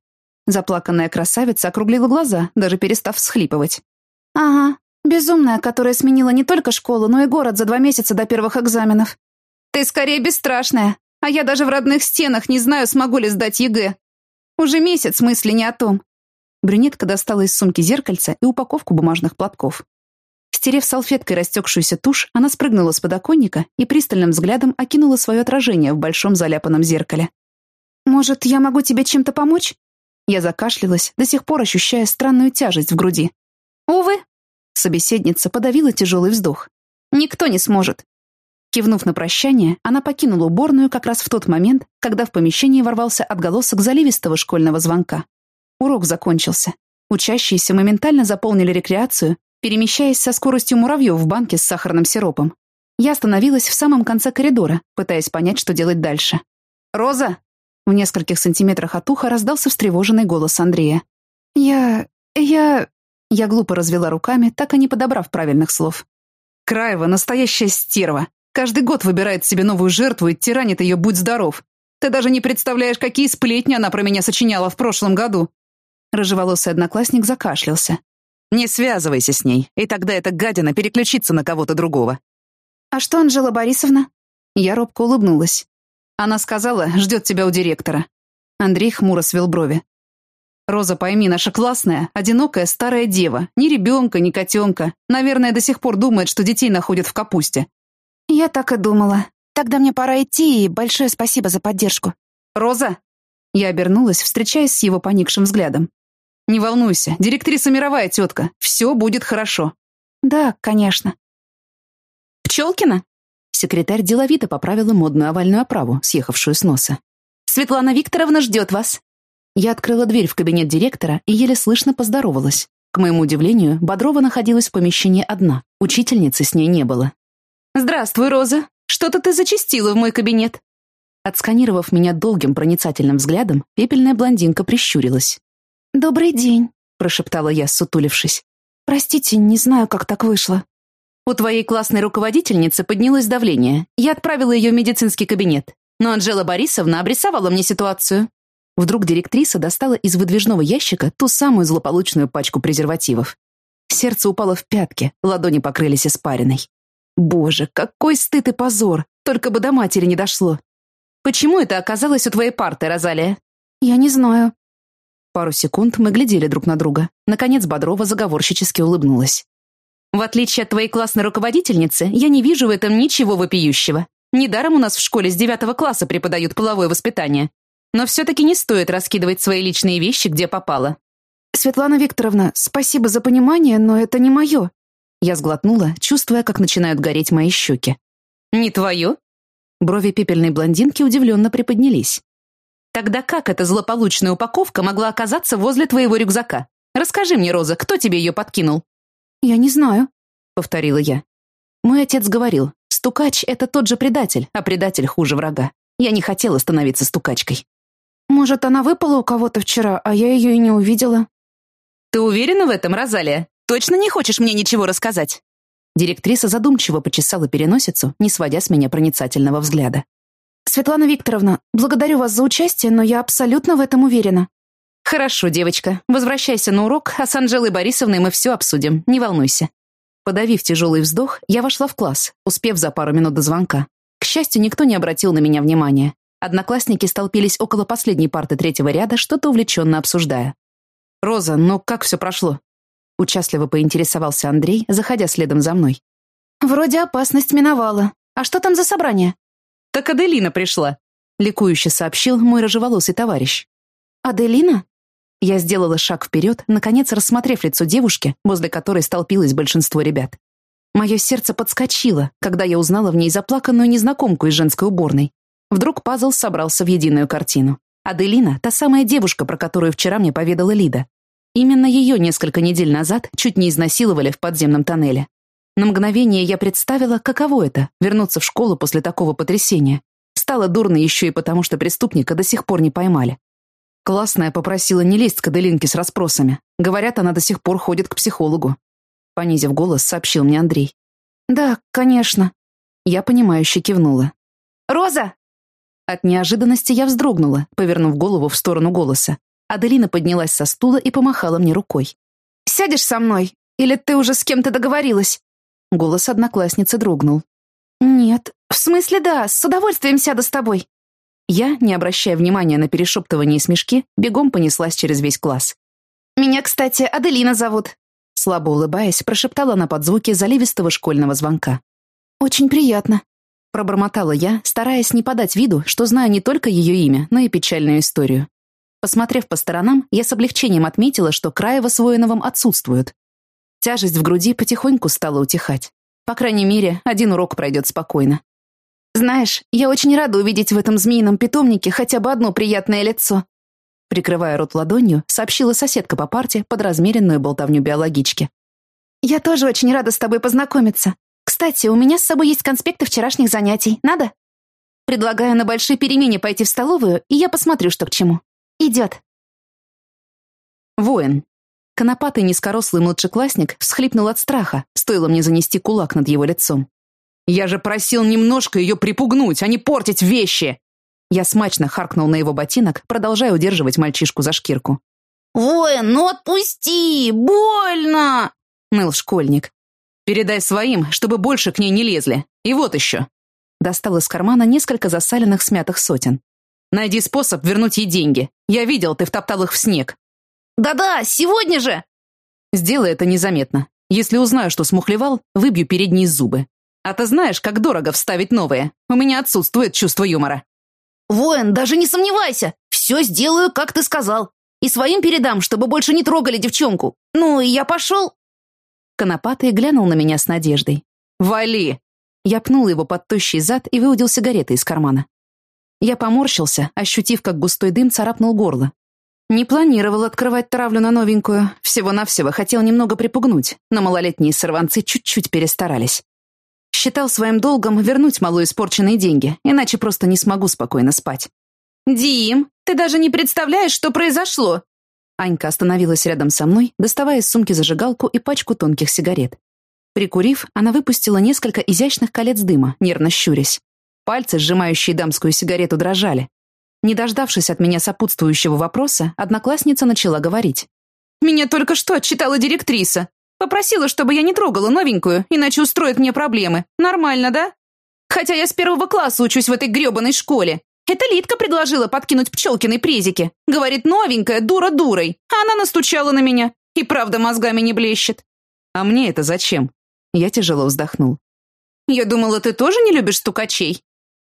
Заплаканная красавица округлила глаза, даже перестав всхлипывать. «Ага, безумная, которая сменила не только школу, но и город за два месяца до первых экзаменов. Ты скорее бесстрашная, а я даже в родных стенах не знаю, смогу ли сдать ЕГЭ. Уже месяц мысли не о том». Брюнетка достала из сумки зеркальца и упаковку бумажных платков. Стерев салфеткой растекшуюся тушь, она спрыгнула с подоконника и пристальным взглядом окинула свое отражение в большом заляпанном зеркале. «Может, я могу тебе чем-то помочь?» Я закашлялась, до сих пор ощущая странную тяжесть в груди. «Увы». Собеседница подавила тяжелый вздох. «Никто не сможет». Кивнув на прощание, она покинула уборную как раз в тот момент, когда в помещении ворвался отголосок заливистого школьного звонка. Урок закончился. Учащиеся моментально заполнили рекреацию перемещаясь со скоростью муравьев в банке с сахарным сиропом. Я остановилась в самом конце коридора, пытаясь понять, что делать дальше. «Роза!» В нескольких сантиметрах от уха раздался встревоженный голос Андрея. «Я... я...» Я глупо развела руками, так и не подобрав правильных слов. «Краева — настоящая стерва. Каждый год выбирает себе новую жертву и тиранит ее «Будь здоров». Ты даже не представляешь, какие сплетни она про меня сочиняла в прошлом году». Рыжеволосый одноклассник закашлялся. Не связывайся с ней, и тогда эта гадина переключится на кого-то другого. А что Анжела Борисовна? Я робко улыбнулась. Она сказала, ждет тебя у директора. Андрей хмуро свел брови. Роза, пойми, наша классная, одинокая старая дева. Ни ребенка, ни котенка. Наверное, до сих пор думает, что детей находят в капусте. Я так и думала. Тогда мне пора идти, и большое спасибо за поддержку. Роза? Я обернулась, встречаясь с его поникшим взглядом. Не волнуйся, директриса мировая тетка. Все будет хорошо. Да, конечно. Пчелкина? Секретарь деловито поправила модную овальную оправу, съехавшую с носа. Светлана Викторовна ждет вас. Я открыла дверь в кабинет директора и еле слышно поздоровалась. К моему удивлению, Бодрова находилась в помещении одна. Учительницы с ней не было. «Здравствуй, Роза. Что-то ты зачастила в мой кабинет». Отсканировав меня долгим проницательным взглядом, пепельная блондинка прищурилась. «Добрый день», — прошептала я, сутулившись. «Простите, не знаю, как так вышло». «У твоей классной руководительницы поднялось давление. Я отправила ее в медицинский кабинет. Но Анжела Борисовна обрисовала мне ситуацию». Вдруг директриса достала из выдвижного ящика ту самую злополучную пачку презервативов. Сердце упало в пятки, ладони покрылись испариной. Боже, какой стыд и позор! Только бы до матери не дошло. Почему это оказалось у твоей парты, Розалия? Я не знаю. Пару секунд мы глядели друг на друга. Наконец Бодрова заговорщически улыбнулась. «В отличие от твоей классной руководительницы, я не вижу в этом ничего вопиющего. Недаром у нас в школе с девятого класса преподают половое воспитание. Но все-таки не стоит раскидывать свои личные вещи, где попало». «Светлана Викторовна, спасибо за понимание, но это не мое». Я сглотнула, чувствуя, как начинают гореть мои щеки. «Не твое?» Брови пепельной блондинки удивленно приподнялись. Тогда как эта злополучная упаковка могла оказаться возле твоего рюкзака? Расскажи мне, Роза, кто тебе ее подкинул?» «Я не знаю», — повторила я. Мой отец говорил, стукач — это тот же предатель, а предатель хуже врага. Я не хотела становиться стукачкой. «Может, она выпала у кого-то вчера, а я ее и не увидела?» «Ты уверена в этом, Розалия? Точно не хочешь мне ничего рассказать?» Директриса задумчиво почесала переносицу, не сводя с меня проницательного взгляда. Светлана Викторовна, благодарю вас за участие, но я абсолютно в этом уверена». «Хорошо, девочка. Возвращайся на урок, а с Анжелой Борисовной мы все обсудим. Не волнуйся». Подавив тяжелый вздох, я вошла в класс, успев за пару минут до звонка. К счастью, никто не обратил на меня внимания. Одноклассники столпились около последней парты третьего ряда, что-то увлеченно обсуждая. «Роза, ну как все прошло?» Участливо поинтересовался Андрей, заходя следом за мной. «Вроде опасность миновала. А что там за собрание?» «Так Аделина пришла», — ликующе сообщил мой рыжеволосый товарищ. «Аделина?» Я сделала шаг вперед, наконец рассмотрев лицо девушки, возле которой столпилось большинство ребят. Мое сердце подскочило, когда я узнала в ней заплаканную незнакомку из женской уборной. Вдруг пазл собрался в единую картину. Аделина — та самая девушка, про которую вчера мне поведала Лида. Именно ее несколько недель назад чуть не изнасиловали в подземном тоннеле. На мгновение я представила, каково это — вернуться в школу после такого потрясения. Стало дурно еще и потому, что преступника до сих пор не поймали. Классная попросила не лезть к Аделинке с расспросами. Говорят, она до сих пор ходит к психологу. Понизив голос, сообщил мне Андрей. «Да, конечно». Я понимающе кивнула. «Роза!» От неожиданности я вздрогнула, повернув голову в сторону голоса. Аделина поднялась со стула и помахала мне рукой. «Сядешь со мной? Или ты уже с кем-то договорилась?» Голос одноклассницы дрогнул. «Нет, в смысле да, с удовольствием сяду с тобой». Я, не обращая внимания на перешептывание и смешки, бегом понеслась через весь класс. «Меня, кстати, Аделина зовут», слабо улыбаясь, прошептала на подзвуке заливистого школьного звонка. «Очень приятно», Пробормотала я, стараясь не подать виду, что знаю не только ее имя, но и печальную историю. Посмотрев по сторонам, я с облегчением отметила, что Краева с Воиновым отсутствуют. Тяжесть в груди потихоньку стала утихать. По крайней мере, один урок пройдет спокойно. «Знаешь, я очень рада увидеть в этом змеином питомнике хотя бы одно приятное лицо», прикрывая рот ладонью, сообщила соседка по парте под размеренную болтовню биологички. «Я тоже очень рада с тобой познакомиться. Кстати, у меня с собой есть конспекты вчерашних занятий. Надо? Предлагаю на большой перемене пойти в столовую, и я посмотрю, что к чему. Идет. Воин. Конопатый низкорослый младшеклассник всхлипнул от страха, стоило мне занести кулак над его лицом. «Я же просил немножко ее припугнуть, а не портить вещи!» Я смачно харкнул на его ботинок, продолжая удерживать мальчишку за шкирку. «Воин, ну отпусти! Больно!» — ныл школьник. Передай своим, чтобы больше к ней не лезли. И вот еще». Достал из кармана несколько засаленных смятых сотен. «Найди способ вернуть ей деньги. Я видел, ты втоптал их в снег». «Да-да, сегодня же!» «Сделай это незаметно. Если узнаю, что смухлевал, выбью передние зубы. А ты знаешь, как дорого вставить новые. У меня отсутствует чувство юмора». «Воин, даже не сомневайся. Все сделаю, как ты сказал. И своим передам, чтобы больше не трогали девчонку. Ну, и я пошел...» Конопатый глянул на меня с надеждой. «Вали!» Я пнул его под тощий зад и выудил сигареты из кармана. Я поморщился, ощутив, как густой дым царапнул горло. Не планировал открывать травлю на новенькую, всего-навсего хотел немного припугнуть, но малолетние сорванцы чуть-чуть перестарались. Считал своим долгом вернуть малую испорченные деньги, иначе просто не смогу спокойно спать. «Дим, ты даже не представляешь, что произошло!» Анька остановилась рядом со мной, доставая из сумки зажигалку и пачку тонких сигарет. Прикурив, она выпустила несколько изящных колец дыма, нервно щурясь. Пальцы, сжимающие дамскую сигарету, дрожали. Не дождавшись от меня сопутствующего вопроса, одноклассница начала говорить. «Меня только что отчитала директриса. Попросила, чтобы я не трогала новенькую, иначе устроит мне проблемы. Нормально, да? Хотя я с первого класса учусь в этой грёбаной школе. Это Литка предложила подкинуть Пчелкиной презики. Говорит, новенькая, дура дурой. А она настучала на меня. И правда мозгами не блещет. А мне это зачем? Я тяжело вздохнул. Я думала, ты тоже не любишь стукачей?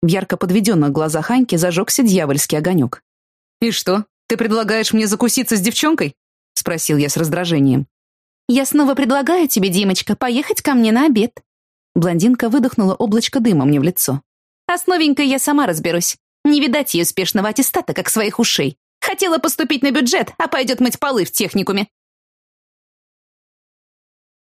В ярко подведенных глазах Аньки зажегся дьявольский огонек. «И что, ты предлагаешь мне закуситься с девчонкой?» — спросил я с раздражением. «Я снова предлагаю тебе, Димочка, поехать ко мне на обед». Блондинка выдохнула облачко дыма мне в лицо. «А с новенькой я сама разберусь. Не видать ей успешного аттестата, как своих ушей. Хотела поступить на бюджет, а пойдет мыть полы в техникуме.